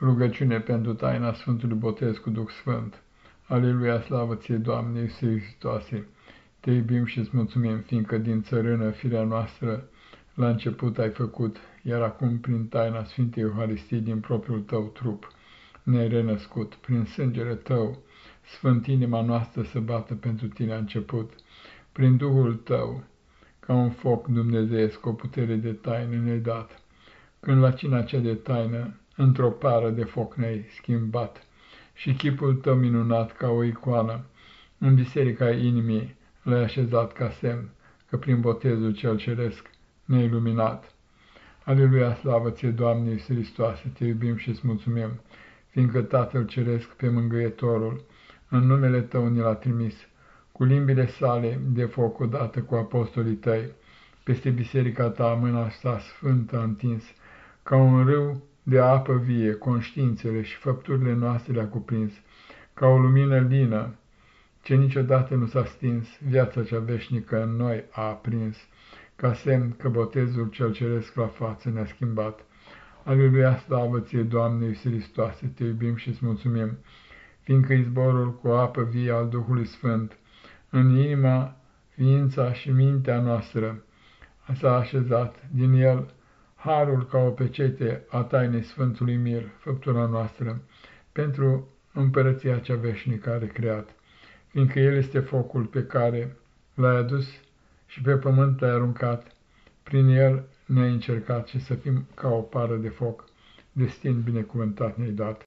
Rugăciune pentru taina Sfântului Botez cu Duh Sfânt. Aleluia, slavă ție, Doamne Iisuse Hristoase! Te iubim și îți mulțumim, fiindcă din țărână firea noastră la început ai făcut, iar acum prin taina Sfintei Euharistii din propriul tău trup ne-ai renăscut, prin sângele tău, sfânt inima noastră să bată pentru tine a început, prin Duhul tău, ca un foc dumnezeiesc, o putere de taină ne-ai dat. Când la cina cea de taină într-o pară de foc ne-ai schimbat și chipul tău minunat ca o icoană în biserica inimii l-ai așezat ca semn că prin botezul cel ceresc ne-ai luminat. Aleluia, slavă ție, Doamne Iisus Hristoase, te iubim și îți mulțumim, fiindcă Tatăl Ceresc pe Mângâietorul în numele Tău ne l-a trimis, cu limbile sale de foc odată cu apostolii Tăi, peste biserica Ta mâna sa sfântă a întins, ca un râu de apă vie, conștiințele și făpturile noastre le-a cuprins, ca o lumină lină, ce niciodată nu s-a stins, viața cea veșnică în noi a aprins, ca semn că botezul cel ceresc la față ne-a schimbat. Aleluia, slavă ție, Doamne Iisus Hristoase, te iubim și îți mulțumim, fiindcă izborul cu apă vie al Duhului Sfânt, în inima, ființa și mintea noastră, s-a așezat, din el harul ca o pecete a tainei Sfântului Mir, făptura noastră, pentru împărăția cea veșnică are creat, fiindcă El este focul pe care l-ai adus și pe pământ l-ai aruncat, prin El ne-ai încercat și să fim ca o pară de foc, destin binecuvântat ne-ai dat.